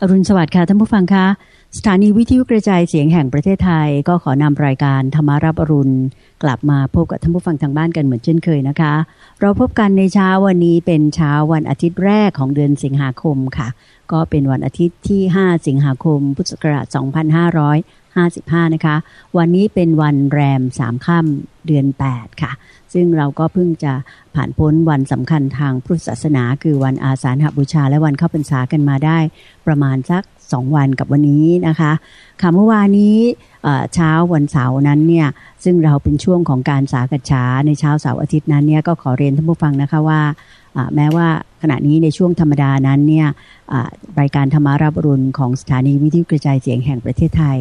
อรุณสวัสดิ์ค่ะท่านผู้ฟังคะสถานีวิทยุกระจายเสียงแห่งประเทศไทย ก็ขอนำรายการธรรมารับอรุณ กลับมาพบกับท่านผู้ฟังทางบ้านกันเหมือนเช่นเคยนะคะ เราพบกันในเช้าวันนี้เป็นเช้าวันอาทิตย์แรกของเดือนสิงหาคมค่ะ ก็เป็นวันอาทิตย์ที่ 5 สิงหาคม พุทธศักราช 2555 นะคะ วันนี้เป็นวันแรม3ค่ำเดือน 8 ค่ะ ซึ่งเราก็เพิ่งจะผ่านพ้นวันสำคัญทางพุทธศาสนา คือวันอาสาฬหบูชา และวันเข้าพรรษากันมาได้ประมาณสักสองวันกับวันนี้นะคะค่ะเมื่อวานนี้เช้าวันเสาร์นั้นเนี่ยซึ่งเราเป็นช่วงของการสากัะชาในเช้าเสาร์อาทิตย์นั้นเนี่ยก็ขอเรียนท่านผู้ฟังนะคะว่า แม้ว่าขณะนี้ในช่วงธรรมดานั้นเนี่ยรายการธรรมารับรุณของสถานีวิทยุกระจายเสียงแห่งประเทศไทย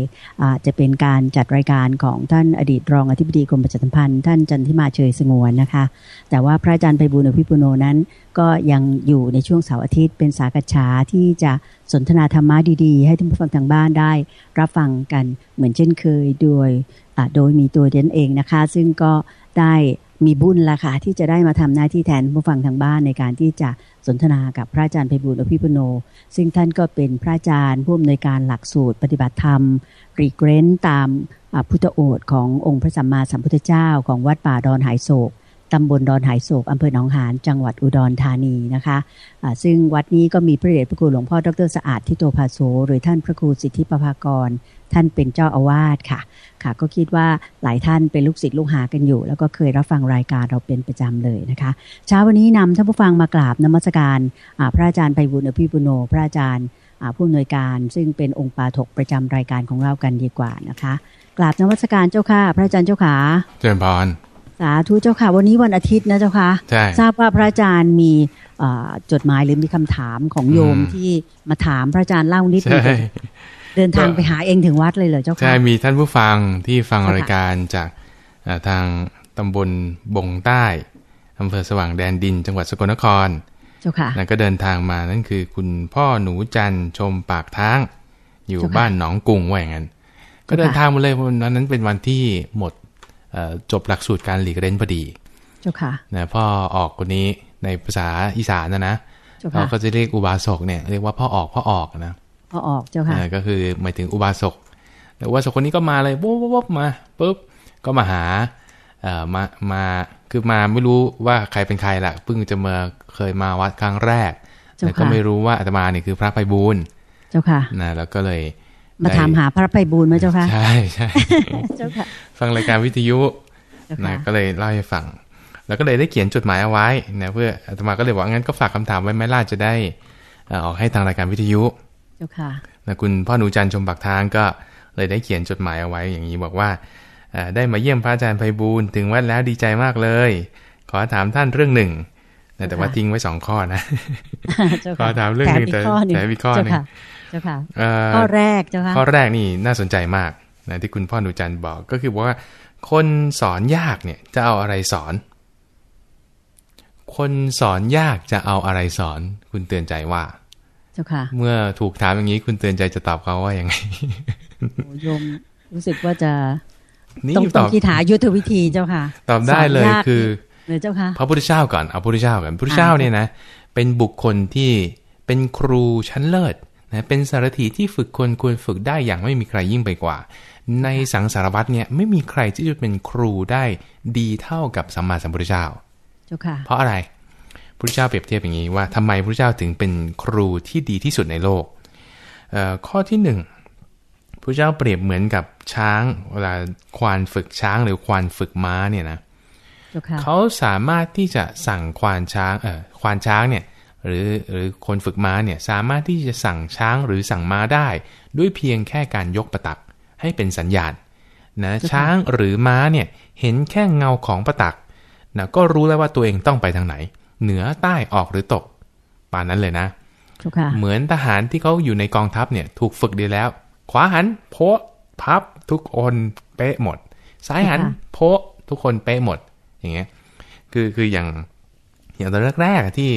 จะเป็นการจัดรายการของท่านอดีตรองอธิบดีกรมประชาสัมพันธ์ท่านจันทิมาเชยสงวนนะคะ แต่ว่าพระอาจารย์ไพบุญอภิปุโนนั้น ก็ยังอยู่ในช่วงเสาร์อาทิตย์เป็นสากฉาที่จะสนทนาธรรมะดีๆ ให้ท่านผู้ฟังทางบ้านได้ รับฟังกันเหมือนเช่นเคยโดยโดยมีตัวเดนเองนะคะ ซึ่งก็ได้ มีบุญละค่ะที่จะได้มาทำหน้าที่แทนผู้ฟังทางบ้านในการที่จะสนทนากับพระอาจารย์ไพบุญอภิปุโน ซึ่งท่านก็เป็นพระอาจารย์ผู้อำนวยการหลักสูตร ปฏิบัติธรรมรีเกรนตามพุทธโอษขององค์พระสัมมาสัมพุทธเจ้า ของวัดป่าดอนหายโศกตำบลดอนหายโศกอำเภอหนองหาน จังหวัดอุดรธานีนะคะะซึ่งวัดนี้ก็มีพระเดชพระคุณหลวงพ่อดรสะอาดทิโตภาโสหรือท่านพระครูสิทธิปภากร ท่านเป็นเจ้าอาวาสค่ะ ค่ะ ก็คิดว่าหลายท่านเป็นลูกศิษย์ลูกหากันอยู่ แล้วก็เคยรับฟังรายการเราเป็นประจำเลยนะคะเช้าวันนี้นำท่านผู้ฟังมากราบนมัสการพระอาจารย์ไพบุญอภิปุโน พระอาจารย์ผู้อำนวยการซึ่งเป็นองค์ปาถกประจำรายการของเรากันดีกว่านะคะกราบนมัสการเจ้าค่ะ พระอาจารย์เจ้าขาเจริญพรสาธุเจ้าค่ะ วันนี้วันอาทิตย์นะเจ้าค่ะทราบว่าพระอาจารย์มีจดหมายหรือมีคำถามของโยมที่มาถามพระอาจารย์เล่านิดนึง เดินทางไปหาเองถึงวัดเลยเหรอเจ้าค่ะใช่มีท่านผู้ฟังที่ฟังรายการจากทางตำบลบงใต้อำเภอสว่างแดนดิน จังหวัดสกลนครเจ้าค่ะก็เดินทางมานั่นคือ คุณพ่อหนูจันชมปากทาง อยู่บ้านหนองกุงว่าอย่างนั้น ก็เดินทางมาเลยวันนั้นเป็นวันที่หมดจบหลักสูตรการหลีกเล่นพอดี เจ้าค่ะนะพ่อออกคนนี้ในภาษาอีสานนะนะเราก็จะเรียกอุบาสกเนี่ยเรียกว่าพ่อออกพ่อออกนะ พ่อออกเจ้าค่ะก็คือหมายถึงอุบาสกอุบาสกคนนี้ก็มาเลยปุ๊บปุ๊บมาปุ๊บก็มาหาเอ่อมามาคือมาไม่รู้ว่าใครเป็นใครละเพิ่งจะมาเคยมาวัดครั้งแรกแต่ก็ไม่รู้ว่าอาตมาเนี่ยคือพระไพบูลเจ้าค่ะนะแล้วก็เลยมาถามหาพระไปบูลไหมเจ้าค่ะใช่ใช่เจ้าค่ะฟังรายการวิทยุนะก็เลยเล่าให้ฟัง แล้วก็เลยได้เขียนจดหมายเอาไว้นะเพื่ออาตมาก็เลยบอกงั้นก็ฝากคำถามไว้ไหมล่าจะได้ออกให้ทางรายการวิทยุ เจ้าค่ะนะคุณพ่อหนูจันชมปากทางก็เลยได้เขียนจดหมายเอาไว้อย่างนี้บอกว่าได้มาเยี่ยมพระอาจารย์ไพบูลถึงวัดแล้วดีใจมากเลย ขอถามท่านเรื่องหนึ่งแต่ว่าทิ้งไว้สองข้อนะขอถามเรื่องหนึ่งแต่แต่วิข้อนึงเจ้าค่ะข้อแรกเจ้าค่ะข้อแรกนี่น่าสนใจมากนะที่คุณพ่อหนูจันบอกก็คือว่า คนสอนยากเนี่ยจะเอาอะไรสอน คนสอนยากจะเอาอะไรสอน คุณเตือนใจว่าเจ้าค่ะ เมื่อถูกถามอย่างนี้คุณเตือนใจจะตอบเขาว่าอย่างไงโยมรู้สึกว่าจะต้องต้องคิดหายุทธวิธีเจ้าค่ะ ตอบได้เลยคือเลยเจ้าค่ะพระพุทธเจ้าก่อนเอาพระพุทธเจ้าก่อนพระพุทธเจ้าเนี่ยนะ เป็นบุคคลที่เป็นครูชั้นเลิศนะเป็นสารถีที่ฝึกคนควรฝึกได้อย่างไม่มีใครยิ่งไปกว่า ในสังสารวัตรเนี่ยไม่มีใครที่จะเป็นครูได้ดีเท่ากับสัมมาสัมพุทธเจ้าเพราะอะไร พระเจ้าเปรียบเทียบอย่างนี้ว่าทำไมพระเจ้าถึงเป็นครูที่ดีที่สุดในโลก ข้อที่หนึ่งพระเจ้าเปรียบเหมือนกับช้างเวลาควานฝึกช้างหรือควานฝึกม้าเนี่ยนะเขาสามารถที่จะสั่งควานช้างเออควานช้างเนี่ยหรือหรือคนฝึกม้าเนี่ยสามารถที่จะสั่งช้างหรือสั่งม้าได้ ด้วยเพียงแค่การยกประตักให้เป็นสัญญาณนะช้างหรือม้าเนี่ยเห็นแค่เงาของประตักนะก็รู้แล้วว่าตัวเองต้องไปทางไหน เหนือใต้ออกหรือตกป่านนั้นเลยนะเหมือนทหารที่เขาอยู่ในกองทัพเนี่ย ถูกฝึกดีแล้ว ขวาหันโพพับทุกคนเป๊ะหมด ซ้ายหันโพทุกคนเป๊ะหมด อย่างเงี้ยคือคืออย่างอย่างตอนแรกๆที่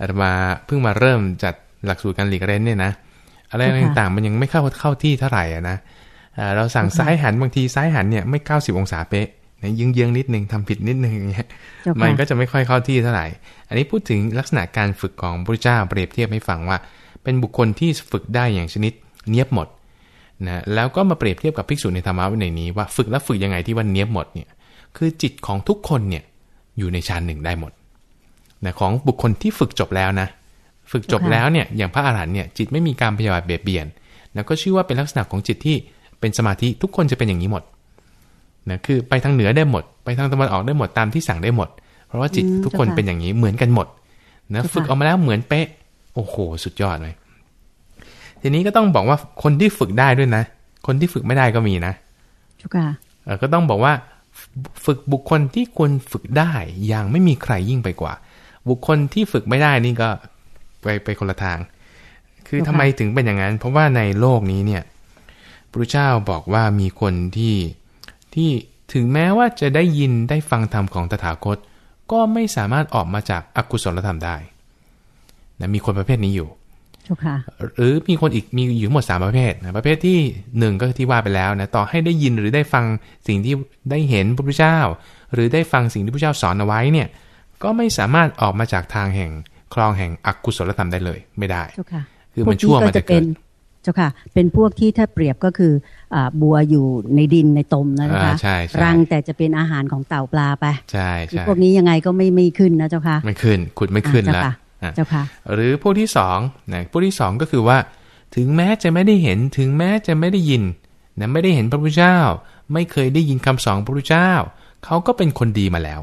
อาตมาเพิ่งมาเริ่มจัดหลักสูตรการหลีกเล่นเนี่ยนะอะไรต่างๆมันยังไม่เข้าเข้าที่เท่าไหร่นะเราสั่งซ้ายหันบางทีซ้ายหันเนี่ยไม่เก้าสิบองศาเป๊ะ ยืงเยื้องนิดนึงทำผิดนิดนึงอย่างเงี้ยมันก็จะไม่ค่อยเข้าที่เท่าไหร่ อันนี้พูดถึงลักษณะการฝึกของพระเจ้าเปรียบเทียบให้ฟังว่าเเป็นบุคคลที่ฝึกได้อย่างชนิดเนียบหมดนะแล้วก็มาเปรียบเทียบกับภิกษุในธรรมะวินัยนี้ว่าฝึกแล้วฝึกยังไงที่ว่าเนียบหมดเนี่ยคือจิตของทุกคนเนี่ยอยู่ในฌานหนึ่งได้หมดนะของบุคคลที่ฝึกจบแล้วนะ ฝึกจบแล้วเนี่ยอย่างพระอาหารหันต์เนี่ยจิตไม่มีการพยาบาทเบียดเบียน แล้วก็ชื่อว่าเป็นลักษณะของจิตที่เป็นสมาธิทุกคนจะเป็นอย่างนี้หมด นะคือไปทางเหนือได้หมด ไปทางตะวันออกได้หมดตามที่สั่งได้หมด เพราะว่าจิตทุกคนเป็นอย่างนี้เหมือนกันหมดนะฝึกออกมาแล้วเหมือนเป๊ะ โอ้โห สุดยอดเลยทีนี้ก็ต้องบอกว่าคนที่ฝึกได้ด้วยนะ คนที่ฝึกไม่ได้ก็มีนะจุค่ะเออก็ต้องบอกว่า ฝึกบุคคลที่ควรฝึกได้อย่างไม่มีใครยิ่งไปกว่า บุคคลที่ฝึกไม่ได้นี่ก็ไปไปคนละทาง คือทำไมถึงเป็นอย่างนั้น เพราะว่าในโลกนี้เนี่ยพระเจ้าบอกว่ามีคนที่ ที่ถึงแม้ว่าจะได้ยินได้ฟังธรรมของตถาคต ก็ไม่สามารถออกมาจากอากุศลธรรมได้นะมีคนประเภทนี้อยู่จุค่ะหรือมีคนอีกมีอยู่ทั้งหมดสามประเภทนะประเภทที่หนึ่งก็คือที่ว่าไปแล้วนะต่อให้ได้ยินหรือได้ฟังสิ่งที่ได้เห็นพระพุทธเจ้า หรือได้ฟังสิ่งที่พระพุทธเจ้าสอนเอาไว้เนี่ยก็ไม่สามารถออกมาจากทางแห่งคลองแห่งอกุศลธรรมได้เลย ไม่ได้จุค่ะคือมันชั่วมันจะเกิดเจ้าค่ะ เป็นพวกที่ถ้าเปรียบก็คืออ่าบัวอยู่ในดินในตมนะเจ้าอ่าค่ะใช่ใช่รังแต่จะเป็นอาหารของเต่าปลาไป ใช่คือใช่พวกนี้ยังไงก็ไม่ไม่ขึ้นนะเจ้าค่ะ ไม่ขึ้นขุดไม่ขึ้นอ่าแล้วเจ้าค่ะอะเจ้าค่ะ หรือพวกที่สองนะพวกที่สองก็คือว่า ถึงแม้จะไม่ได้เห็นถึงแม้จะไม่ได้ยินนะไม่ได้เห็นพระพุทธเจ้า ไม่เคยได้ยินคำสอนพระพุทธเจ้า เขาก็เป็นคนดีมาแล้ว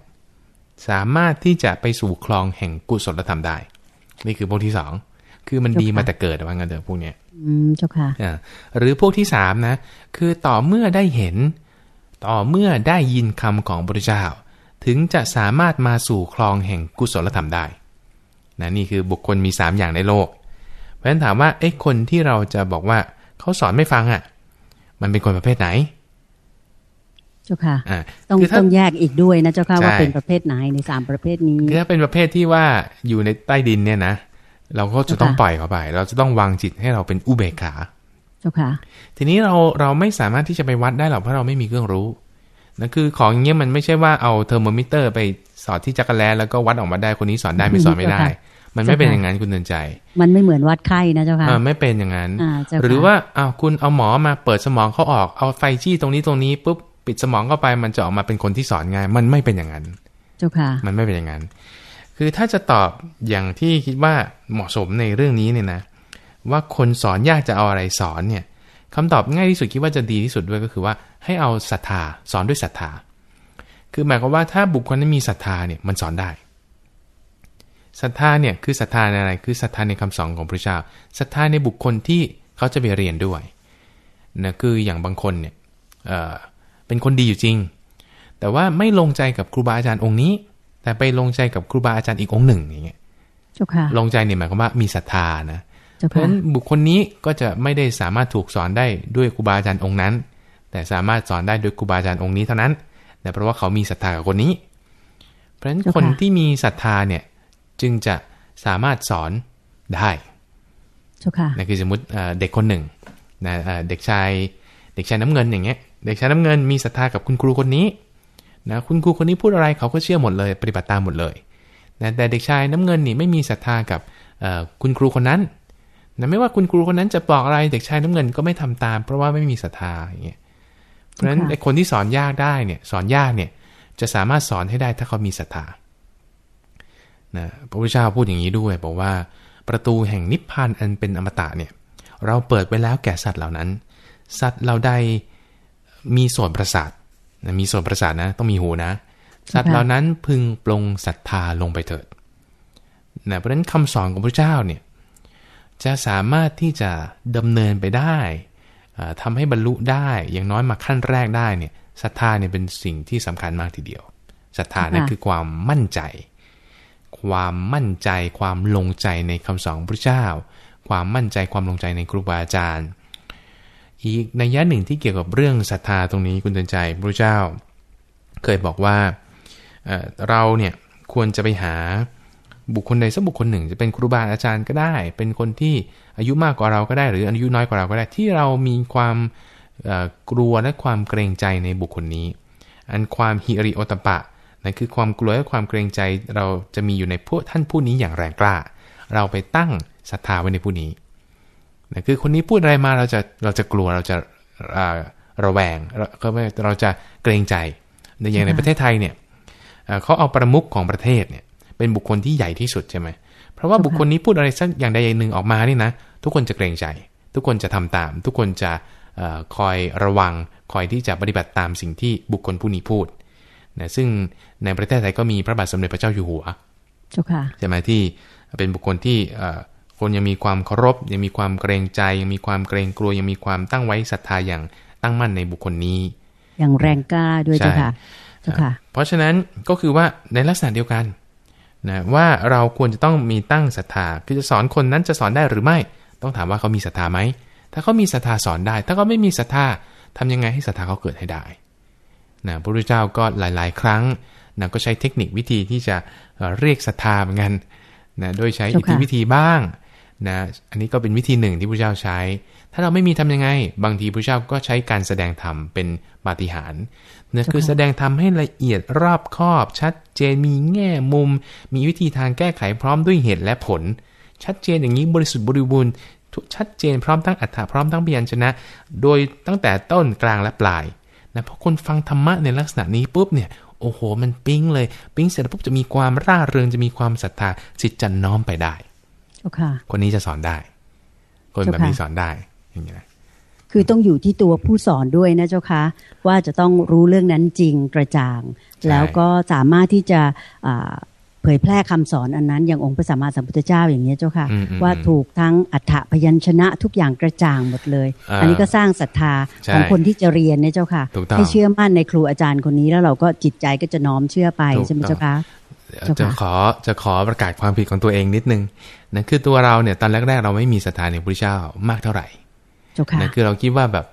สามารถที่จะไปสู่คลองแห่งกุศลธรรมได้ นี่คือพวกที่สองคือมันดีมาแต่เกิดว่างั้นเถอะพวกเนี้ย อืมเจ้าค่ะอ่าหรือพวกที่สามนะ คือต่อเมื่อได้เห็น ต่อเมื่อได้ยินคำของพระพุทธเจ้า ถึงจะสามารถมาสู่คลองแห่งกุศลธรรมได้นะนี่คือบุคคลมีสามอย่างในโลก เพราะฉะนั้นถามว่าเอ๊ะคนที่เราจะบอกว่าเขาสอนไม่ฟังอะ่ะ มันเป็นคนประเภทไหน เจ้าค่ะอ่าต้องคือถ้าต้องแยกอีกด้วยนะเจ้าค่ะใช่ว่าเป็นประเภทไหนในสามประเภทนี้คือถ้าเป็นประเภทที่ว่าอยู่ในใต้ดินเนี่ยนะ เราก็จะต้องค่ะปล่อยเขาไป เราจะต้องวางจิตให้เราเป็นอุเบกขาเจ้าค่ะ ทีนี้เราเราไม่สามารถที่จะไปวัดได้หรอกเพราะเราไม่มีเครื่องรู้นั่นคือของอย่างเงี้ยมันไม่ใช่ว่าเอาเทอร์โมมิเตอร์ไปสอดที่จักรแลแล้วก็วัดออกมาได้คนนี้สอนได้ไม่สอนไม่ได้ค่ะมันไม่เป็นค่ะอย่างนั้นคุณเดินใจ มันไม่เหมือนวัดไข้นะเจ้าค่ะเออไม่เป็นอย่างนั้นอ่าเจ้าค่ะหรือว่าอ้าวคุณเอาหมอมาเปิดสมองเขาออกเอาไฟจี้ตรงนี้ตรงนี้ปุ๊บปิดสมองเข้าไปมันจะออกมาเป็นคนที่สอนง่าย มันไม่เป็นอย่างนั้น เจ้าค่ะ มันไม่เป็นอย่างนั้น คือถ้าจะตอบอย่างที่คิดว่าเหมาะสมในเรื่องนี้เนี่ยนะ ว่าคนสอนยากจะเอาอะไรสอนเนี่ยคำตอบง่ายที่สุดคิดว่าจะดีที่สุดด้วยก็คือว่าให้เอาศรัทธาสอนด้วยศรัทธา คือหมายความว่าถ้าบุคคลนั้นมีศรัทธาเนี่ยมันสอนได้ศรัทธาเนี่ยคือศรัทธาในอะไรคือศรัทธาในคำสอนของพระเจ้าศรัทธาในบุคคลที่เขาจะไปเรียนด้วยนะคืออย่างบางคนเนี่ยเเป็นคนดีอยู่จริง แต่ว่าไม่ลงใจกับครูบาอาจารย์องค์นี้ แต่ไปลงใจกับครูบาอาจารย์อีกองค์หนึ่งอย่างเงี้ยเจ้าค่ะลงใจเนี่ยหมายความว่ามีศรัทธานะเจ้าเพราะฉะค่ะนั้นบุคคลนี้ก็จะไม่ได้สามารถถูกสอนได้ด้วยครูบาอาจารย์องค์นั้น แต่สามารถสอนได้โดยครูบาอาจารย์องค์นี้เท่านั้นแต่เพราะว่าเขามีศรัทธากับคนนี้ เพราะฉะนั้นคนที่มีศรัทธาเนี่ยจึงจะสามารถสอนได้เจ้าค่ะนะคือสมมติเอ่อเด็กคนหนึ่งนะเอ่อเด็กชาย เด็กชายน้ำเงินอย่างเงี้ย เด็กชายน้ำเงินมีศรัทธากับคุณครูคนนี้ นะคุณครูคนนี้พูดอะไรเขาก็เชื่อหมดเลย ปฏิบัติตามหมดเลยนะแต่เด็กชายน้ำเงินนี่ไม่มีศรัทธากับเอ่อคุณครูคนนั้นนะไม่ว่าคุณครูคนนั้นจะบอกอะไรเด็กชายน้ำเงินก็ไม่ทำตาม เพราะว่าไม่มีศรัทธาอย่างเงี้ยเพราะฉะนั้นค่ะไอ้คนที่สอนยากได้เนี่ยสอนยากเนี่ยจะสามารถสอนให้ได้ถ้าเขามีศรัทธานะพระพุทธเจ้าพูดอย่างนี้ด้วยบอกว่าประตูแห่งนิพพานอันเป็นอมตะเนี่ยเราเปิดไว้แล้วแก่สัตว์เหล่านั้น สัตว์เราใดมีส่วนประสาทนะ มีส่วนประสาทนะ ต้องมีหูนะ สัตว์เหล่านั้นพึงปลงศรัทธาลงไปเถิดนะเพราะฉะนั้นคำสอนของพระเจ้าเนี่ยจะสามารถที่จะดำเนินไปได้อ่าทำให้บรรลุได้อย่างน้อยมาขั้นแรกได้เนี่ยศรัทธาเนี่ยเป็นสิ่งที่สำคัญมากทีเดียวศรัทธานั่นค่ะคือความมั่นใจ ความมั่นใจความลงใจในคำสอนของพระเจ้า ความมั่นใจความลงใจในครูบาอาจารย์ อีกในยะหนึ่งที่เกี่ยวกับเรื่องศรัทธาตรงนี้คุณเตือนใจพระเจ้า เคยบอกว่าเราเนี่ยควรจะไปหาบุคคลใดสักบุคคลหนึ่ง จะเป็นครูบาอาจารย์ก็ได้ เป็นคนที่อายุมากกว่าเราก็ได้ หรืออายุน้อยกว่าเราก็ได้ ที่เรามีความกลัวและความเกรงใจในบุคคลนี้ อันความฮิริโอตปะนั่นคือความกลัวและความเกรงใจเราจะมีอยู่ในพวกท่านผู้นี้อย่างแรงกล้า เราไปตั้งศรัทธาไว้ในผู้นี้ นะคือคนนี้พูดอะไรมาเราจะเราจะกลัวเราจะอ่าระแวงเราก็ไม่เราจะเกรงใจในอย่างในประเทศไทยเนี่ยเอ่อเขาเอาประมุขของประเทศเนี่ยเป็นบุคคลที่ใหญ่ที่สุดใช่ไหมเพราะว่าบุคคลนี้พูดอะไรสักอย่างใดอย่างหนึ่งออกมานี่นะทุกคนจะเกรงใจ ทุกคนจะทำตาม ทุกคนจะเออคอยระวังคอยที่จะปฏิบัติตามสิ่งที่บุคคลผู้นี้พูดนะซึ่งในประเทศไทยก็มีพระบาทสมเด็จพระเจ้าอยู่หัวเจ้าค่ะใช่ไหมที่เป็นบุคคลที่เอ่อ คนยังมีความเคารพ ยังมีความเกรงใจ ยังมีความเกรงกลัว ยังมีความตั้งไว้ศรัทธาอย่างตั้งมั่นในบุคคลนี้ อย่างแรงกล้าด้วยใช่เจ้าค่ะเจ้าค่ะ เพราะฉะนั้นก็คือว่าในลักษณะเดียวกันนะว่าเราควรจะต้องมีตั้งศรัทธาคือจะสอนคนนั้นจะสอนได้หรือไม่ ต้องถามว่าเขามีศรัทธาไหมถ้าเขามีศรัทธาสอนได้ ถ้าเขาไม่มีศรัทธาทำยังไงให้ศรัทธาเขาเกิดให้ได้นะพระพุทธเจ้าก็หลาย ๆ ครั้งนะก็ใช้เทคนิควิธีที่จะเอ่อเรียกศรัทธาเหมือนกันนะโดยใช้อิทธิเจ้าค่ะวิธีบ้าง นะอันนี้ก็เป็นวิธีหนึ่งที่พระเจ้าใช้ ถ้าเราไม่มีทำยังไง บางทีพระเจ้าก็ใช้การแสดงธรรมเป็นปาฏิหาริย์นะคือแสดงธรรมให้ละเอียดรอบคอบ ชัดเจนมีแง่มุม มีวิธีทางแก้ไขพร้อมด้วยเหตุและผล ชัดเจนอย่างนี้บริสุทธิ์บริบูรณ์ชัดเจนพร้อมทั้งอัฏฐะพร้อมทั้งพยัญชนะ โดยตั้งแต่ต้นกลางและปลายนะเพราะคนฟังธรรมะในลักษณะนี้ปุ๊บเนี่ยโอ้โห มันปิ๊งเลย ปิ๊งเสร็จปุ๊บจะมีความร่าเริงจะมีความศรัทธาจิตจะน้อมไปได้ ค่ะคนนี้จะสอนได้ คนแบบนี้เจ้าค่ะสอนได้อย่างนี้นะคือต้องอยู่ที่ตัวผู้สอนด้วยนะเจ้าค่ะว่าจะต้องรู้เรื่องนั้นจริงกระจ่าง แล้วก็สามารถที่จะอ่าเผยแพร่คำสอนอันนั้น อย่างองค์พระสัมมาสัมพุทธเจ้าอย่างนี้ยเจ้าค่ะอืมอืมว่าถูกทั้งอัฏฐพยัญชนะทุกอย่างกระจ่างหมดเลยอ่าอันนี้ก็สร้างศรัทธาใช่ของคนที่จะเรียนเนี่ยเจ้าค่ะถูกต้องให้เชื่อมั่นในครูอาจารย์คนนี้แล้วเราก็จิตใจก็จะน้อมเชื่อไปถูกใช่ไหมต้องเจ้าค่ะเจ้าค่ะจะขอจะขอประกาศความผิดของตัวเองนิดนึงนะคือตัวเราเนี่ยตอนแรก ๆ เราไม่มีศรัทธาในพระพุทธเจ้ามากเท่าไหร่เจ้าค่ะนะคือเราคิดว่าแบบ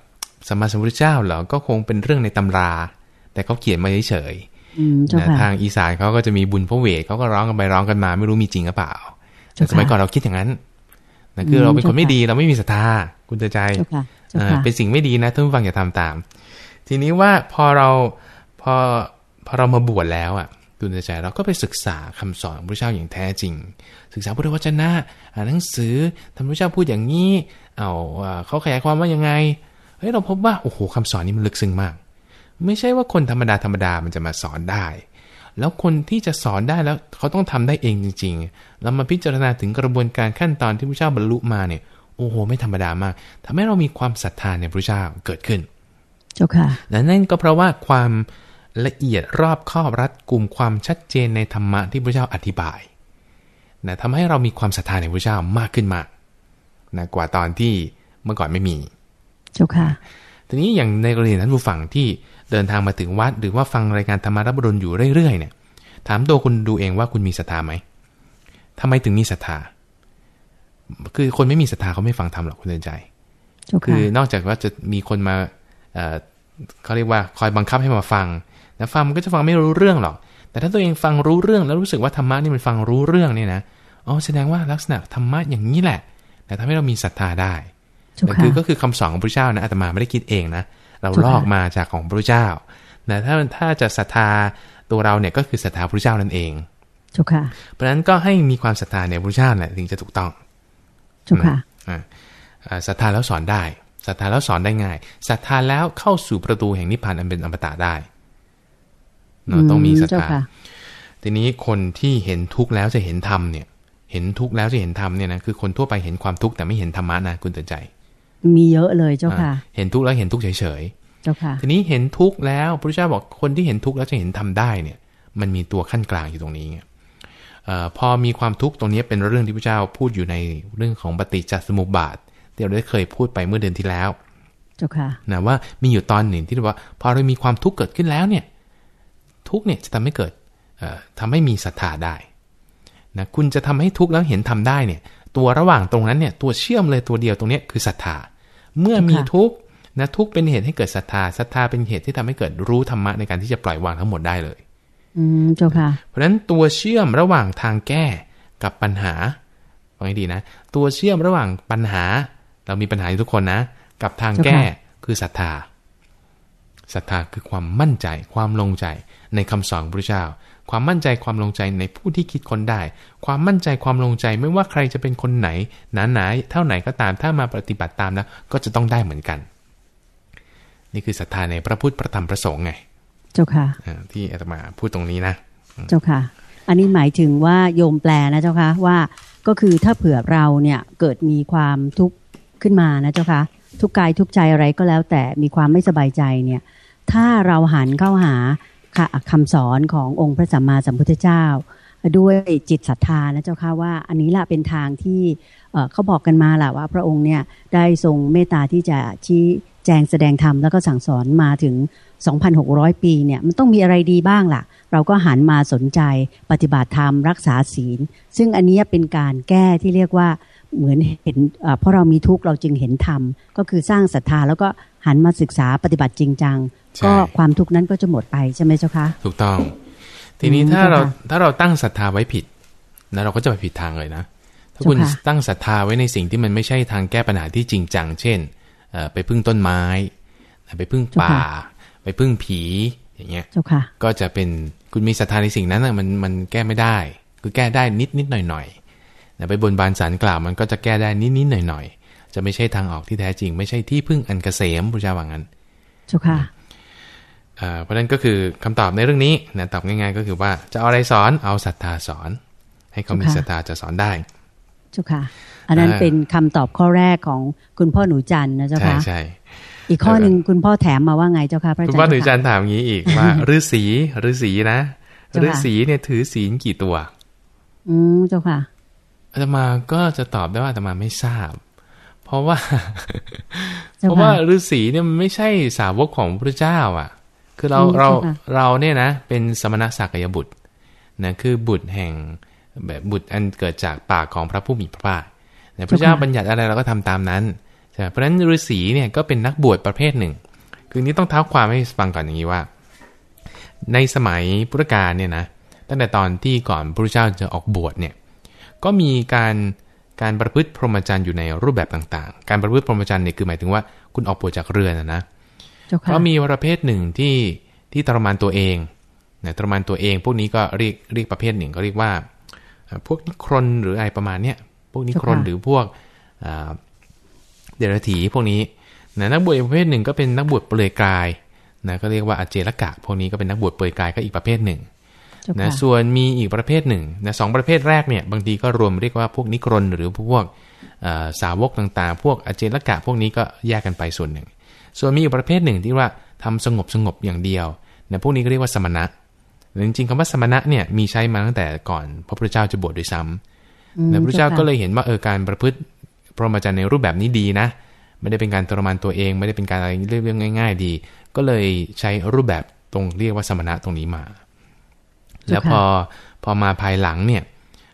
สมมาสัมพุทธเจ้าเหรอก็คงเป็นเรื่องในตำรา แต่เขาเขียนมาเฉยอืมๆเจ้านะค่ะทางอีสานเขาก็จะมีบุญพระเวทเขาก็ร้องกันไปร้องกันมา ไม่รู้มีจริงหรือเปล่าแต่เจ้าค่ะสมัยก่อนเราคิดอย่างนั้นนะคือมเราเป็นคนไม่เจ้าค่ะดีเราไม่มีศรัทธาคุณเตือนใจเจ้าค่ะเจ้าเออค่ะเป็นสิ่งไม่ดีนะท่านผู้ฟังอย่าทำตาม ทีนี้ว่าพอเราพอพอเรามาบวชแล้วอะ คุณเตือนใจเราก็ไปศึกษาคำสอนของพระเจ้าอย่างแท้จริง ศึกษาพุทธวจนะอ่านหนังสือท่านพระเจ้าพูดอย่างนี้ เอาอ่าเขาขยายความว่ายังไงเฮ้ยเราพบว่าโอ้โหคำสอนนี้มันลึกซึ้งมาก ไม่ใช่ว่าคนธรรมดาธรรมดามันจะมาสอนได้ แล้วคนที่จะสอนได้แล้วเขาต้องทำได้เองจริงๆแล้วมาพิจารณาถึงกระบวนการขั้นตอนที่พระเจ้าบรรลุมาเนี่ยโอ้โหไม่ธรรมดามากทำให้เรามีความศรัทธาในพระเจ้าเกิดขึ้น เจ้าค่ะและนั่นก็เพราะว่าความ ละเอียดรอบคอบรัดกลุ่มความชัดเจนในธรรมะที่พระเจ้าอธิบายนะทำให้เรามีความศรัทธาในพระเจ้ามากขึ้นมากนะกว่าตอนที่เมื่อก่อนไม่มี เจ้าค่ะ ทีนี้อย่างในกรณีท่านผู้ฟังที่เดินทางมาถึงวัด หรือว่าฟังรายการธรรมารับรุณอยู่เรื่อยๆเนี่ย ถามตัวคุณดูเองว่าคุณมีศรัทธาไหมทำไมถึงมีศรัทธา คือคนไม่มีศรัทธาเขาไม่ฟังธรรมหรอกคุณเดินใจเจ้าคืค่ะอนอกจากว่าจะมีคนมาเอ่อเขาเรียกว่าคอยบังคับให้มาฟัง แต่ฟังมันก็จะฟังไม่รู้เรื่องหรอก แต่ถ้าตัวเองฟังรู้เรื่องแล้วรู้สึกว่าธรรมะนี่มันฟังรู้เรื่องเนี่ยนะอ๋อแสดงว่าลักษณะธรรมะอย่างนี้แหละแต่ทำให้เรามีศรัทธาได้เจ้าแต่ค่ะคือก็คือคำสอนของพระเจ้านะอาตมาไม่ได้คิดเองนะเราเจ้าค่ะลอกมาจากของพระเจ้านะถ้าถ้าจะศรัทธาตัวเราเนี่ยก็คือศรัทธาพระเจ้านั่นเองเจ้าค่ะเพราะฉะนั้นก็ให้มีความศรัทธาในพระเจ้าแหละถึงจะถูกต้องเจ้าค่ะอ่าอ่าศรัทธาแล้วสอนได้ศรัทธาแล้วสอนได้ง่ายศรัทธาแล้วเข้าสู่ประตูแห่งนิพพานอันเป็นอมตะได้ เนอะต้องมีศรัทเจ้าธาค่ะทีนี้คนที่เห็นทุกข์แล้วจะเห็นธรรมเนี่ย เห็นทุกข์แล้วจะเห็นธรรมเนี่ยนะคือคนทั่วไปเห็นความทุกข์แต่ไม่เห็นธรรมะนะคุณเตือนใจ มีเยอะเลยเจ้าค่ะอ่าเห็นทุกข์แล้วเห็นทุกข์เฉยเจ้าค่ะๆทีนี้เห็นทุกข์แล้วพระพุทธเจ้าบอกคนที่เห็นทุกข์แล้วจะเห็นธรรมได้เนี่ย มันมีตัวขั้นกลางอยู่ตรงนี้ไงเอ่อพอมีความทุกข์ตรงนี้เป็นเรื่องที่พระเจ้าพูดอยู่ในเรื่องของปฏิจจสมุปบาทที่เราได้เคยพูดไปเมื่อเดือนที่แล้ว เจ้าค่ะนะว่ามีอยู่ตอนหนึ่งที่เรียกว่า พอเรามีความทุกข์เกิดขึ้นแล้วเนี่ย ทุกข์เนี่ยจะทำให้เกิดเอ่อทำให้มีศรัทธาได้นะคุณจะทำให้ทุกข์แล้วเห็นทำได้เนี่ย ตัวระหว่างตรงนั้นเนี่ยตัวเชื่อมเลยตัวเดียวตรงเนี้ยคือศรัทธา เมื่อมีค่ะทุกข์นะทุกข์เป็นเหตุให้เกิดศรัทธาศรัทธาเป็นเหตุที่ทำให้เกิดรู้ธรรมะในการที่จะปล่อยวางทั้งหมดได้เลย อืมเจ้าค่ะ เพราะฉะนั้นตัวเชื่อมระหว่างทางแก้กับปัญหาฟังให้ดีนะ ตัวเชื่อมระหว่างปัญหา เรามีปัญหาอยู่ทุกคนนะ กับทางแก้เจ้าค่ะคือศรัทธา ศรัทธาคือความมั่นใจ ความลงใจในคำสอนพระเจ้า ความมั่นใจความลงใจในผู้ที่คิดคนได้ ความมั่นใจความลงใจไม่ว่าใครจะเป็นคนไหน หนาหนาเท่าไหนก็ตามถ้ามาปฏิบัติตามนะก็จะต้องได้เหมือนกัน นี่คือศรัทธาในพระพุทธพระธรรมพระสงฆ์ไง เจ้าค่ะอ่าที่อาตมาพูดตรงนี้นะเจ้าค่ะ อันนี้หมายถึงว่าโยมแปลนะเจ้าค่ะว่าก็คือถ้าเผื่อเราเนี่ยเกิดมีความทุกข์ขึ้นมานะเจ้าค่ะทุกกายทุกใจอะไรก็แล้วแต่มีความไม่สบายใจเนี่ย ถ้าเราหันเข้าหาค่ะคำสอนขององค์พระสัมมาสัมพุทธเจ้า ด้วยจิตศรัทธานะเจ้าค่ะว่า อันนี้ละเป็นทางที่เเขาบอกกันมาแหละว่า พระองค์เนี่ยได้ทรงเมตตาที่จะชี้แจงแสดงธรรมแล้วก็สั่งสอนมาถึง 2,600 ปีเนี่ยมันต้องมีอะไรดีบ้างล่ะ เราก็หันมาสนใจปฏิบัติธรรมรักษาศีล ซึ่งอันนี้เป็นการแก้ที่เรียกว่า เหมือนเห็นเอ่อเพราะเรามีทุกข์เราจึงเห็นธรรมก็คือสร้างศรัทธาแล้วก็หันมาศึกษาปฏิบัติจริงจังใช่ก็ความทุกข์นั้นก็จะหมดไปใช่ไหมเจ้าคะถูกต้อง ทีนี้อืมถ้าเราเจ้าค่ะถ้าเราตั้งศรัทธาไว้ผิดนะเราก็จะไปผิดทางเลยนะ ถ้าคุณเจ้าค่ะตั้งศรัทธาไว้ในสิ่งที่มันไม่ใช่ทางแก้ปัญหาที่จริงจัง เช่นเอ่อไปพึ่งต้นไม้ ไปพึ่งป่า ไปพึ่งผีอย่างเงี้ยเจ้าค่ะก็จะเป็นคุณมีศรัทธาในสิ่งนั้นน่ะมันมันแก้ไม่ได้ คือแก้ได้นิดนิดหน่อยหน่อยนะ ไปบนบานสารกล่าวมันก็จะแก้ได้นิดนิดหน่อยหน่อยจะไม่ใช่ทางออกที่แท้จริง ไม่ใช่ที่พึ่งอันเกษมพุทธเจ้าว่างั้นเจ้าค่ะอ่าเพราะฉะนั้นก็คือคำตอบในเรื่องนี้นะตอบง่ายๆ ก็คือว่าจะเอาอะไรสอนเอาศรัทธาสอน ให้เขามีค่ะศรัทธาจะสอนได้เจ้าค่ะ อันนั้นอ่าเป็นคำตอบข้อแรกของคุณพ่อหนูจันทร์นะเจ้าใช่ค่ะใช่อีกข้อหนึ่งคุณพ่อแถมมาว่าไงเจ้าค่ะพระอาคุณจารย์พ่อหนูเจ้าจัค่ะนถามอย่างนี้อีกว่าฤาษีฤาษีนะเจ้าค่ะฤาษีเนี่ยถือศีลกี่ตัว อืมเจ้าค่ะ อาตมาก็จะตอบได้ว่าอาตมาไม่ทราบ เพราะว่าเจ้าเพราะว่าค่ะฤาษีเนี่ยมันไม่ใช่สาวกของพระเจ้า อะ คือเราอืมเราใช่ค่ะเราเนี่ยนะ เป็นสมณศักยบุตรนะคือบุตรแห่งแบบบุตรอันเกิดจากปากของพระผู้มีพระภาคนะพระเจ้าบัญญัติอะไรเราก็ทำตามนั้นใช่ไหมเพราะฉะนั้นฤาษีเนี่ยก็เป็นนักบวชประเภทหนึ่ง คือนี้ต้องเท้าความให้ฟังก่อนอย่างนี้ว่า ในสมัยพุทธกาลเนี่ยนะตั้งแต่ตอนที่ก่อนพระพุทธเจ้าจะออกบวชเนี่ย ก็มีการการประพฤติพรหมจรรย์อยู่ในรูปแบบต่างๆ การประพฤติพรหมจรรย์เนี่ยคือหมายถึงว่าคุณออกบวชจากเรือนนะนะเจ้าค่ะก็มีประเภทหนึ่งที่ที่ทรมานตัวเองนะทรมานตัวเอง พวกนี้ก็เรียกเรียกประเภทหนึ่งก็เรียกว่าเอ่อพวกนิครนหรืออะไรประมาณเนี้ยพวกนิครนหรือพวกอ่าเดรัจฉีพวกนี้นะนักบวชอีกประเภทหนึ่งก็เป็นนักบวชเปลือยกายนะก็เรียกว่าอเจรกะ พวกนี้ก็เป็นนักบวชเปลือยกายก็อีกประเภทหนึ่งเจ้า นะค่ะส่วนมีอีกประเภทหนึ่งนะสองประเภทแรกเนี่ยบางทีก็รวมเรียกว่าพวกนิครนหรือพวกเอ่อสาวกต่างๆ พวกอเจรกะพวกนี้ก็แยกกันไปส่วนหนึ่ง ส่วนมีอีกประเภทหนึ่งที่ว่าทำสงบสงบอย่างเดียวนะพวกนี้ก็เรียกว่าสมณะจริงๆคำว่าสมณะเนี่ยมีใช้มาตั้งแต่ก่อนพระพุทธเจ้าจะบวชด้วยซ้ำอืมนะพระพุทธเจ้าค่ะก็เลยเห็นว่าเออการประพฤติพรหมจรรย์ในรูปแบบนี้ดีนะ ไม่ได้เป็นการทรมานตัวเอง ไม่ได้เป็นการอะไรเรื่องง่าย ๆ ดี ก็เลยใช้รูปแบบตรงเรียกว่าสมณะตรงนี้มา แล้วพอพอมาภายหลังเนี่ย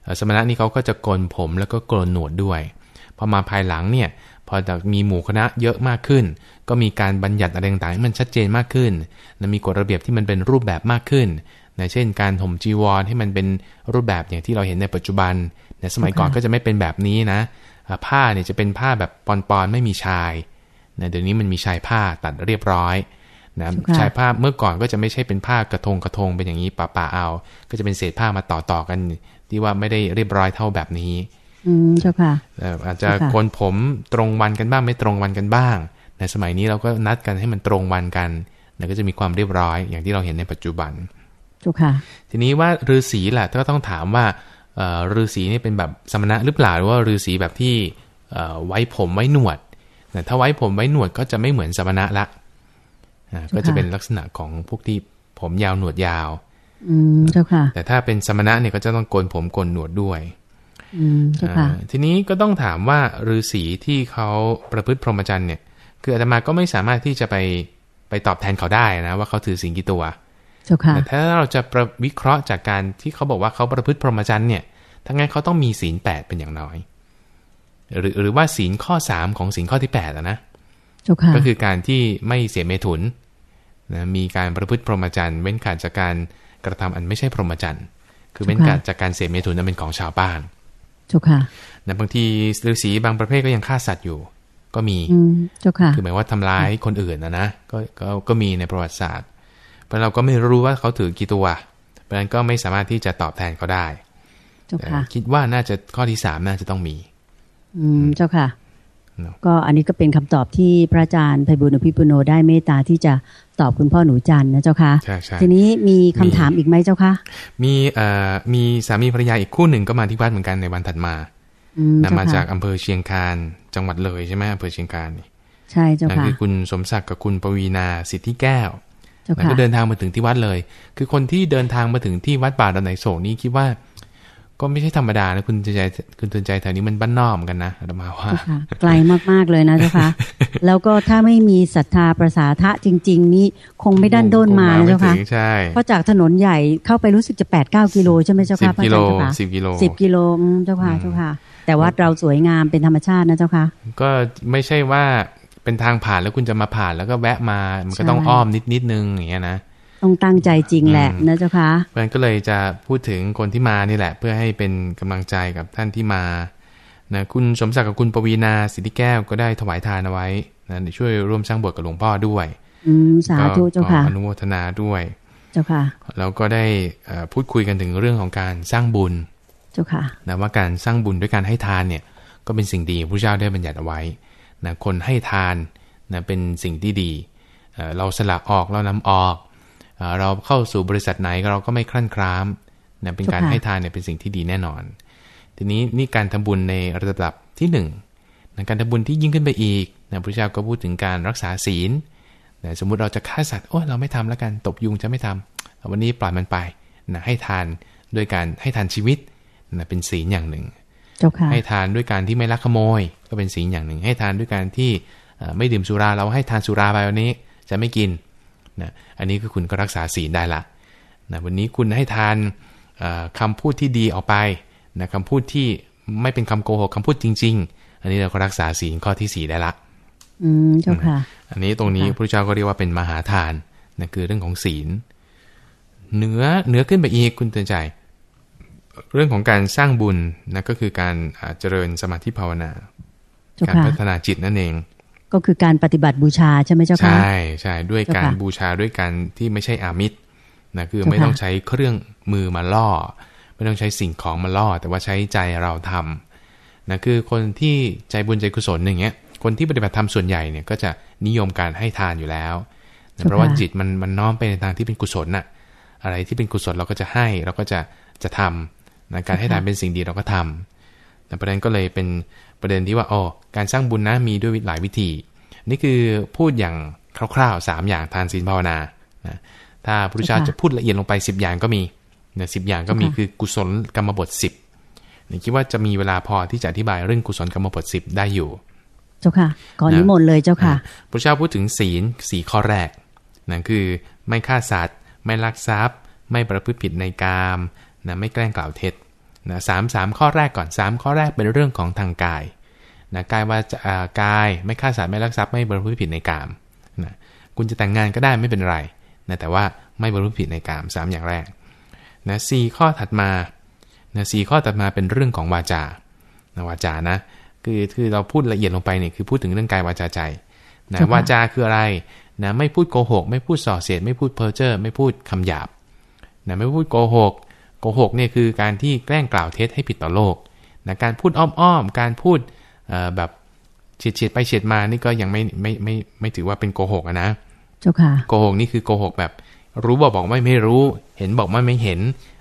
เอ่อสมณะนี่เขาก็จะโกนผมแล้วก็โกนหนวดด้วย พอมาภายหลังเนี่ยพอจะมีหมู่คณะเยอะมากขึ้น ก็มีการบัญญัติอะไรต่างๆให้มันชัดเจนมากขึ้นนะมีกฎระเบียบที่มันเป็นรูปแบบมากขึ้นนะเช่น การห่มจีวรให้มันเป็นรูปแบบอย่างที่เราเห็นในปัจจุบันนะสมัยก่อนก็จะไม่เป็นแบบนี้นะอ่าผ้าเนี่ยจะเป็นผ้าแบบปอนๆไม่มีชายนะเดี๋ยวนี้มันมีชายผ้าตัดเรียบร้อย นะค่ะชายผ้าเมื่อก่อนก็จะไม่ใช่เป็นผ้ากระทงกระทงเป็นอย่างนี้ป่าๆเอา ก็จะเป็นเศษผ้ามาต่อๆกัน ที่ว่าไม่ได้เรียบร้อยเท่าแบบนี้ อืมเจ้าค่ะเอ่ออาจจะค่ะโกนผมตรงวันกันบ้างไม่ตรงวันกันบ้างในสมัยนี้เราก็นัดกันให้มันตรงวันกันแล้วก็จะมีความเรียบร้อยอย่างที่เราเห็นในปัจจุบันเจ้าค่ะ ทีนี้ว่าฤาษีแหละก็ต้องถามว่าเอ่อฤาษีนี่เป็นแบบสมณะหรือเปล่าหรือว่าฤาษีแบบที่เอ่อไว้ผมไว้หนวดแต่ถ้าไว้ผมไว้หนวดก็จะไม่เหมือนสมณะละอ่า ก็จะเป็นลักษณะของพวกที่ผมยาวหนวดยาวอืมเจ้าค่ะ แต่ถ้าเป็นสมณะเนี่ยก็จะต้องโกนผมโกนหนวดด้วยอืมเจ้าค่ะอ่าทีนี้ก็ต้องถามว่าฤาษีที่เขาประพฤติพรหมจรรย์เนี่ย คืออาตมาก็ไม่สามารถที่จะไปไปตอบแทนเขาได้นะว่าเขาถือสิ่งกี่ตัวเจ้าค่ะแต่ถ้าเราจะประวิเคราะห์จากการที่เขาบอกว่าเขาประพฤติพรหมจรรย์เนี่ยทั้างนั้นเขาต้องมีศีลแปดเป็นอย่างน้อย หรือหรือว่าศีลข้อสามของศีลข้อที่แปดอะนะเจ้าค่ะ ก็คือการที่ไม่เสียเมถุนนะมีการประพฤติพรหมจรรย์เว้นขาดจากการกระทำอันไม่ใช่พรหมจรรย์คือเว้นขาดจากการเสียเมถุนนั้นเป็นของชาวบ้านเจ้าค่ะนะบางทีฤาษีบางประเภทก็ยังฆ่าสัตว์อยู่ ก็มีอืมเจ้าค่ะคือหมายว่าทำร้ายคนอื่นนะนะก็ก็ก็มีในประวัติศาสตร์ เพราะเราก็ไม่รู้ว่าเขาถือกี่ตัว เพราะฉะนั้นก็ไม่สามารถที่จะตอบแทนเขาได้เจ้าแต่ค่ะคิดว่าน่าจะข้อที่สามน่าจะต้องมี อืมเจ้าค่ะเนอะ ก็อันนี้ก็เป็นคำตอบที่พระอาจารย์ไพบุญอภิปุโนได้เมตตาที่จะตอบคุณพ่อหนูจันทร์นะเจ้าค่ะใช่ใช่ทีนี้มีคำถามอีกไหมเจ้าค่ะมีเอ่อมีสามีภรรยาอีกคู่หนึ่งก็มาที่วัดเหมือนกันในวันถัดมาอืมนะเจ้ามาจากค่ะอำเภอเชียงคานจังหวัดเลยใช่ไหมอำเภอเชียงคานนี่ใช่เจ้านะค่ะคือคุณสมศักดิ์กับคุณปวีนาสิทธิแก้วเจ้านะค่ะก็เดินทางมาถึงที่วัดเลย คือคนที่เดินทางมาถึงที่วัดป่าดอนไหนโศกนี่คิดว่า ก็ไม่ใช่ธรรมดานะคุณเตือนใจคุณเตือนใจแถวนี้มันบ้านนอกเหมือนกันนะอาตมาว่าเจ้าค่ะไกลมากๆเลยนะเจ้าค่ะแล้วก็ถ้าไม่มีศรัทธาประสาทะจริง ๆ นี่คงไม่ดันด้นมานะเจ้าค่ะไม่ถึงใช่เพราะจากถนนใหญ่เข้าไปรู้สึกจะแปดเก้ากิโลใช่ไหมเจ้าสิค่ะบพระกิอาโลจารย์เจ้าค่ะสิบกิโลสิบกิโลอืมเจ้าค่ะเจ้าค่ะ แต่วัดเราสวยงามเป็นธรรมชาตินะเจ้าค่ะ ก็ไม่ใช่ว่าเป็นทางผ่านแล้วคุณจะมาผ่านแล้วก็แวะมา มันก็ต้องใช่อ้อมนิดนิดนึงอย่างเงี้ยนะ ต้องตั้งใจจริงแหละอืมนะเจ้าค่ะเพราะฉะนั้นก็เลยจะพูดถึงคนที่มานี่แหละ เพื่อให้เป็นกำลังใจกับท่านที่มานะคุณสมศักดิ์กับคุณปวีนาสิทธิแก้วก็ได้ถวายทานเอาไว้นะช่วยร่วมสร้างโบทกับหลวงพ่อด้วยอืมสาธุก็เจ้าค่ะขออนุโมทนาด้วย เจ้าค่ะแล้วก็ได้เอ่อพูดคุยกันถึงเรื่องของการสร้างบุญ เจ้าค่ะนะว่าการสร้างบุญด้วยการให้ทานเนี่ย ก็เป็นสิ่งดีพระเจ้าได้บัญญัติเอาไว้นะคนให้ทานนะเป็นสิ่งที่ดีเอ่อเราสละออกเรานำออก เอ่อเราเข้าสู่บริษัทไหนเราก็ไม่คลั่นคล้ามนะเป็นการเจ้าค่ะให้ทานเนี่ยเป็นสิ่งที่ดีแน่นอน ทีนี้นี่การทำบุญในระดับที่หนึ่งนะการทำบุญที่ยิ่งขึ้นไปอีกนะพระเจ้าก็พูดถึงการรักษาศีลนะสมมุติเราจะฆ่าสัตว์โอ้ยเราไม่ทำแล้วกันตบยุงจะไม่ทำวันนี้ปล่อยมันไปนะให้ทานด้วยการให้ทานชีวิตนะเป็นศีลอย่างหนึ่งเจ้าค่ะให้ทานด้วยการที่ไม่ลักขโมย ก็เป็นศีลอย่างหนึ่ง ให้ทานด้วยการที่เอ่อไม่ดื่มสุราเราให้ทานสุราไปวันนี้จะไม่กิน นะอันนี้คือคุณก็รักษาศีลได้ละนะวันนี้คุณให้ทานเอ่อคำพูดที่ดีออกไปนะคำพูดที่ไม่เป็นคำโกหกคำพูดจริง ๆ อันนี้เราก็รักษาศีลข้อที่สี่ได้ละ อืมเจ้าค่ะ อันนี้ตรงนี้ค่ะพระเจ้าก็เรียกว่าเป็นมหาทานนะคือเรื่องของศีลเหนือเหนือขึ้นไปอีกคุณเตือนใจ เรื่องของการสร้างบุญนะก็คือการอ่าเจริญสมาธิภาวนาเจ้าการค่ะพัฒนาจิตนั่นเอง ก็คือการปฏิบัติบูชาใช่ไหมเจ้าค่ะ ใช่ใช่ด้วยการเจ้าค่ะบูชาด้วยการที่ไม่ใช่อามิตรนะคือเจ้าค่ะไม่ต้องใช้เครื่องมือมาล่อ ไม่ต้องใช้สิ่งของมาล่อ แต่ว่าใช้ใจเราทำนะคือคนที่ใจบุญใจกุศลอย่างเงี้ยคนที่ปฏิบัติธรรมส่วนใหญ่เนี่ยก็จะนิยมการให้ทานอยู่แล้วนะเพราะว่าจิตมันมันน้อมไปในทางที่เป็นกุศลน่ะอะไรที่เป็นกุศลเราก็จะให้เราก็จะจะทำนะการให้ทานเป็นสิ่งดีเราก็ทำนะประเด็นก็เลยเป็น ประเด็นที่ว่าอ๋อการสร้างบุญนะมีด้วยหลายวิธี นี่คือพูดอย่างคร่าวๆสามอย่างทานศีลภาวนานะถ้าพระพุทธเจ้าค่ะจะพูดละเอียดลงไป 10 อย่างก็มีเนี่ยสิอย่างก็มีค่ะคือกุศลกรรมบท 10นี่คิดว่าจะมีเวลาพอที่จะอธิบายเรื่องกุศลกรรมบท 10 ได้อยู่ เจ้าค่ะก่อนนิมนต์เลยเจ้าค่ะพระเจ้าพูดถึงศีลสี่ข้อแรกนั่นคือไม่ฆ่าสัตว์ ไม่ลักทรัพย์ ไม่ประพฤติผิดในกามนะไม่แกล้งกล่าวเท็จ นะสามสามข้อแรกก่อนสามข้อแรกเป็นเรื่องของทางกายนะกายว่าจะอ่ากายไม่ฆ่าสัตว์ไม่ลักทรัพย์ไม่ประพฤติผิดในกามนะคุณจะแต่งงานก็ได้ไม่เป็นไรนะแต่ว่าไม่ประพฤติผิดในกามสามอย่างแรกนะสี่ข้อถัดมานะสี่ข้อถัดมาเป็นเรื่องของวาจานะวาจานะคือคือเราพูดละเอียดลงไปเนี่ยคือพูดถึงเรื่องกายวาจาใจนะเจ้าค่ะวาจาคืออะไรนะไม่พูดโกหก ไม่พูดส่อเสียด ไม่พูดเพ้อเจ้อไม่พูดคำหยาบนะไม่พูดโกหก โกหกเนี่ยคือการที่แกล้งกล่าวเท็จให้ผิดต่อโลกนะการพูดอ้อมๆ การพูดเอ่อแบบเฉียดเฉียดๆไปเฉียดมานี่ก็ยังไม่ไม่ไม่ไม่ถือว่าเป็นโกหกอะนะเจ้าค่ะโกหกนี่คือโกหกแบบ รู้บอกบอกไม่ไม่รู้ เห็นบอกไม่ไม่เห็น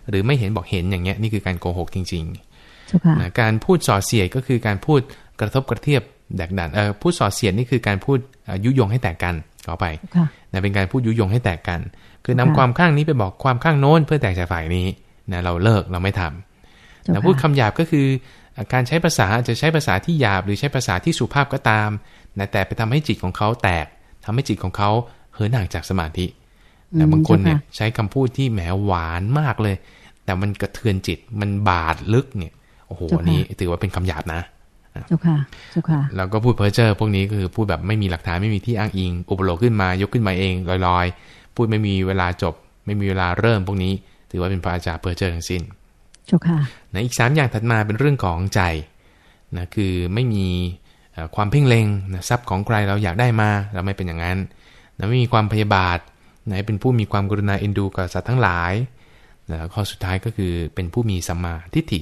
หรือไม่เห็นบอกเห็นอย่างเงี้ยนี่คือการโกหกจริงๆเจ้าค่ะนะการพูดส่อเสียดก็คือการพูดกระทบกระเทียบแดกดันเออพูดส่อเสียดนี่คือการพูดเอ่อยุยงให้แตกกันขอไปเจ้าค่ะนะเป็นการพูดยุยงให้แตกกัน คือนำค่ะความข้างนี้ไปบอกความข้างโน้นเพื่อแตกจากฝ่ายนี้ นะเราเลิกเราไม่ทำเจ้านะพูดค่ะคำหยาบก็คืออะการใช้ภาษาอาจจะใช้ภาษาที่หยาบหรือใช้ภาษาที่สุภาพก็ตามนะแต่ไปทำให้จิตของเขาแตกทำให้จิตของเขาเหินห่างจากสมาธิอืแต่มบางคนเนี่ยเจ้าค่ะใช้คำพูดที่แหมหวานมากเลย แต่มันกระเทือนจิตมันบาดลึกเนี่ยโอ้โหเจ้าค่ะอันนี้ถือว่าเป็นคำหยาบนะเจ้าค่ะเจ้าค่ะแล้วก็พูดเพ้อเจ้อพวกนี้ก็คือพูดแบบไม่มีหลักฐานไม่มีที่อ้างอิง อุปโลกขึ้นมายกขึ้นมาเองลอยๆ พูดไม่มีเวลาจบ ไม่มีเวลาเริ่มพวกนี้ ถือว่าเป็นพระอาจารย์เพ้อเจ้อทั้งสิ้นเจ้าค่ะนะอีกสามอย่างถัดมาเป็นเรื่องของใจนะคือไม่มีเอ่อความเพ่งเล็งนะทรัพย์ของใครเราอยากได้มาเราไม่เป็นอย่างนั้นนะไม่มีความพยาบาทนะเป็นผู้มีความกรุณาเอ็นดูกับสัตว์ทั้งหลายนะแล้วข้อสุดท้ายก็คือเป็นผู้มีสัมมาทิฏฐิ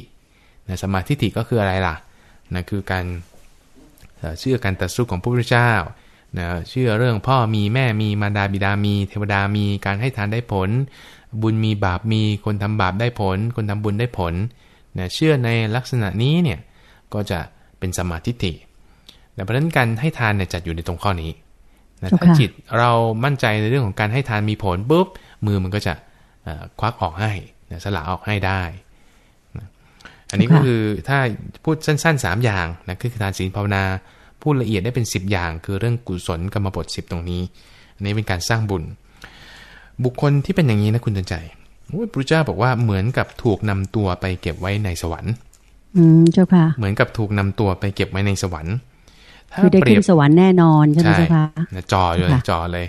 นะสัมมาทิฏฐิก็คืออะไรล่ะนะคือการเอ่อเชื่อการตรัสรู้ของพระพุทธเจ้า นะเชื่อเรื่องพ่อมีแม่มีมารดาบิดามี เทวดามีการให้ทานได้ผล บุญมีบาปมีคนทำบาปได้ผล คนทำบุญได้ผลนะเชื่อในลักษณะนี้เนี่ยก็จะเป็นสมมาทิฏฐิแต่เพราะฉะนั้นการให้ทานเนี่ยจัดอยู่ในตรงข้อนี้นะเจ้าค่ะถ้าจิตเรามั่นใจในเรื่องของการให้ทานมีผลปุ๊บมือมันก็จะเอ่อควักออกให้นะสละออกให้ได้นะอันนี้ก็คือถ้าพูดสั้นๆ3อย่างนะคือทานศีลภาวนา พูดละเอียดได้เป็น 10 อย่าง คือเรื่องกุศลกรรมบท 10 ตรงนี้ อันนี้เป็นการสร้างบุญ บุคคลที่เป็นอย่างนี้นะคุณเตือนใจโอ้ยพระเจ้าบอกว่าเหมือนกับถูกนำตัวไปเก็บไว้ในสวรรค์อืมเจ้าค่ะ เหมือนกับถูกนำตัวไปเก็บไว้ในสวรรค์ถ้าคือได้เปรีขึ้ยบนสวรรค์แน่นอนใช่ไหมใช่เจ้าค่ะนะจอเลยค่ะจอเลย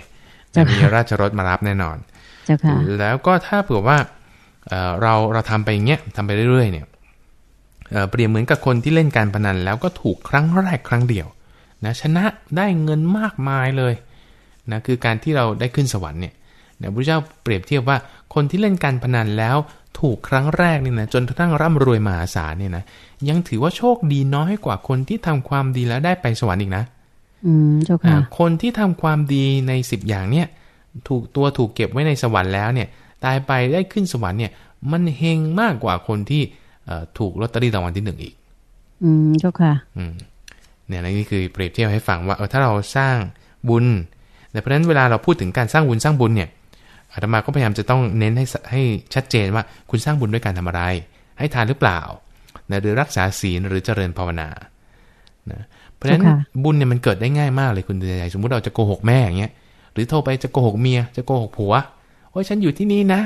เจ้าจะค่ะมีราชรถมารับแน่นอนเจ้าค่ะแล้วก็ถ้าเผื่อว่าเอ่อเราเราทำไปอย่างเงี้ยทำไปเรื่อยๆเนี่ยเอ่อเปรียบเหมือนกับคนที่เล่นการพนันแล้วก็ถูกครั้งแรกครั้งเดียว นะชนะได้เงินมากมายเลยนะคือการที่เราได้ขึ้นสวรรค์เนี่ยนะพระเจ้าเปรียบเทียบว่าคนที่เล่นการพนันแล้วถูกครั้งแรกเนี่ยนะจนกระทั่งร่ำรวยมหาศาลเนี่ยนะยังถือว่าโชคดีน้อยกว่าคนที่ทำความดีแล้วได้ไปสวรรค์อีกนะ อืมเจ้าอ่าค่ะคนที่ทำความดีในสิบอย่างเนี่ย ถูกตัวถูกเก็บไว้ในสวรรค์แล้วเนี่ย ตายไปได้ขึ้นสวรรค์เนี่ย มันเฮงมากกว่าคนที่เอ่อถูกลอตเตอรี่รางวัลที่หนึ่งอีก อืมเจ้าค่ะ อืม เนี่ยนี่คือเปรียบเทียบให้ฟังว่าเออถ้าเราสร้างบุญ แต่เพราะฉะนั้นเวลาเราพูดถึงการสร้างบุญสร้างบุญเนี่ยอาตมาก็พยายามจะต้องเน้นให้สให้ชัดเจนว่าคุณสร้างบุญด้วยการทำอะไร ให้ทานหรือเปล่านะหรือรักษาศีลหรือเจริญภาวนานะเพราะฉะนั้นเจ้าค่ะบุญเนี่ยมันเกิดได้ง่ายมากเลยคุณเดือนใหญ่สมมุติเราจะโกหกแม่อย่างเงี้ยหรือโทรไปจะโกหกเมียจะโกหกผัวโอ้ยฉันอยู่ที่นี่นะ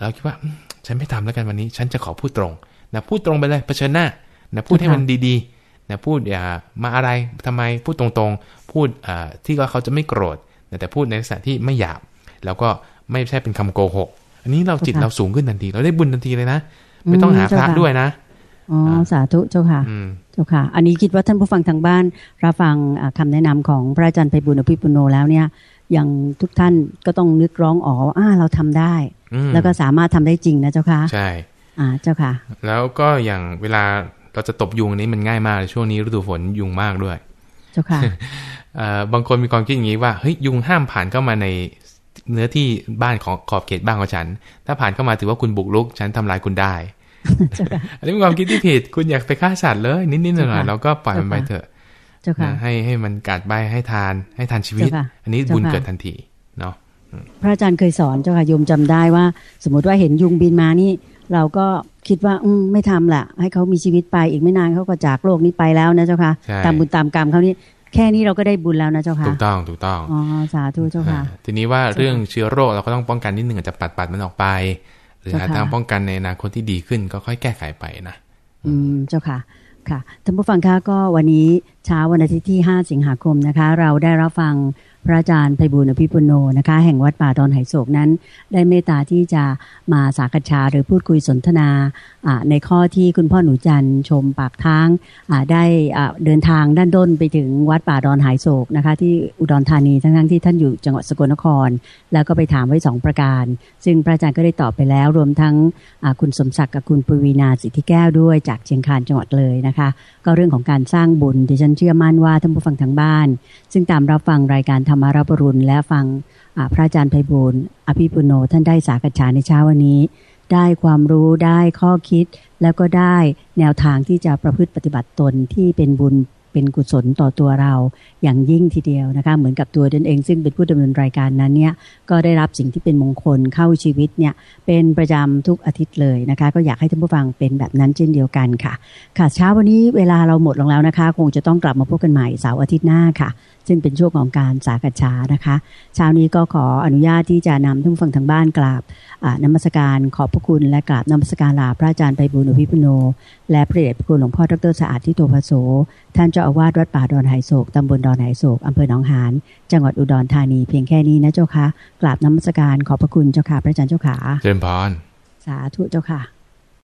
เราคิดว่าอืมฉันไม่ทำแล้วกันวันนี้ ฉันจะขอพูดตรงนะพูดตรงไปเลยเผชิญหน้านะพูดให้มันดีๆ นะพูดอย่ามาอะไรทำไมพูดตรงๆ พูดอ่าที่ว่าเขาจะไม่โกรธนะแต่พูดในลักษณะที่ไม่หยาบ แล้วก็ไม่ใช่เป็นคำโกหก อันนี้เราจิตค่ะเราสูงขึ้นทันที เราได้บุญทันทีเลยนะ ไม่ต้องหาพระเจ้าค่ะด้วยนะอ๋อสาธุเจ้าค่ะอืมเจ้าค่ะ อันนี้คิดว่าท่านผู้ฟังทางบ้านรับฟังอ่าคำแนะนำของพระอาจารย์ไพบุญอภิปุโนแล้วเนี่ยยังทุกท่านก็ต้องนึกร้องอ๋อว่าอ่าเราทำได้อืมแล้วก็สามารถทำได้จริงนะเจ้าค่ะใช่อ่าเจ้าค่ะ แล้วก็อย่างเวลา เราจะตบยุงอันนี้มันง่ายมากเลยช่วงนี้ฤดูฝนยุงมากด้วยเจ้าค่ะเอ่อบางคนมีความคิดอย่างนี้ว่าเฮ้ยยุงห้ามผ่านเข้ามาในเนื้อที่บ้านของขอบเขตบ้านของฉัน ถ้าผ่านเข้ามาถือว่าคุณบุกรุก ฉันทำลายคุณได้เจ้าค่ะอันนี้เป็นความคิดที่ผิด คุณอยากไปฆ่าสัตว์เลย นิดๆหน่อยๆเจ้าค่ะเราก็ปล่อยมันไปเจ้าค่ะเถอะเจ้าค่ะนะให้ให้มันกัดไปให้ทาน ให้ทานชีวิตเจ้าค่ะอันนี้เจ้าบุญค่ะเกิดทันทีเนาะพระอาจารย์เคยสอนเจ้าค่ะโยมจำได้ว่า สมมติว่าเห็นยุงบินมานี่ เราก็คิดว่าอืมไม่ทำละให้เขามีชีวิตไปอีกไม่นานเขาก็จากโลกนี้ไปแล้วนะเจ้าค่ะใช่ตามบุญตามกรรมเขานี่แค่นี้เราก็ได้บุญแล้วนะเจ้าค่ะถูกต้องถูกต้องอ๋อสาธุเจ้าค่ะอ่าทีนี้ว่าเรื่องเชื้อโรคเราก็ต้องป้องกันนิดหนึ่งอาจจะปัดปัดมันออกไป หรือหาเจ้าค่ะทางป้องกันในอนาคตที่ดีขึ้นก็ค่อยแก้ไขไปนะอืมเจ้าค่ะค่ะท่านผู้ฟังคะก็วันนี้เช้าวันอาทิตย์ที่ 5 สิงหาคมนะคะ เราได้รับฟัง พระอาจารย์ไพบูลอภิปุโนนะคะ แห่งวัดป่าดอนไหโศกนั้น ได้เมตตาที่จะมาสากชาหรือพูดคุยสนทนาในข้อที่คุณพ่อหนูจันชมปากทางได้เดินทางด้านด้นไปถึงวัดป่าดอนไหโศกนะคะ ที่อุดรธานีทั้งๆที่ท่านอยู่จังหวัดสกลนคร แล้วก็ไปถามไว้สองประการ ซึ่งพระอาจารย์ก็ได้ตอบไปแล้ว รวมทั้งคุณสมศักดิ์กับคุณปวีนาสิทธิแก้วด้วยจากเชียงคานจังหวัดเลยนะคะ ก็เรื่องของการสร้างบุญดิฉันเชื่อมั่นว่าท่านผู้ฟังทางบ้าน ซึ่งตามรับฟังรายการธรรมารับรุณ และฟังพระอาจารย์ไพบูลอภิปุโนท่านได้สากฉาในเช้าวันนี้ ได้ความรู้ได้ข้อคิด แล้วก็ได้แนวทางที่จะประพฤติปฏิบัติตนที่เป็นบุญ เป็นกุศลต่อตัวเราอย่างยิ่งทีเดียวนะคะ เหมือนกับตัวตนเองซึ่งเป็นผู้ดำเนินรายการนั้นเนี่ยก็ได้รับสิ่งที่เป็นมงคลเข้าชีวิตเนี่ยเป็นประจำทุกอาทิตย์เลยนะคะ ก็อยากให้ท่านผู้ฟังเป็นแบบนั้นเช่นเดียวกันค่ะ ค่ะเช้าวันนี้เวลาเราหมดลงแล้วนะคะ คงจะต้องกลับมาพบกันใหม่เสาร์อาทิตย์หน้าค่ะ ซึ่งเป็นช่วงของการสากัชานะคะ เช้านี้ก็ขออนุญาตที่จะนำท่านผู้ฟังทางบ้านกราบนมัสการขอบพระคุณและกราบนมัสการลาพระอาจารย์ไพบูลย์อภิปุโน และพระเดชพระคุณหลวงพ่อดรสะอาดที่โตภโสท่านจ้าอาวาสวัดป่าดอนไหโศกตำบลดอนไหโศกอำเภอหนองหานจังหวัดอุดรธานีเพียงแค่นี้นะเจ้าค่ะกราบนมัสการขอบพระคุณเจ้าค่ะพระอาจารย์เจ้าขาเจริญพรสาธุเจ้าค่ะ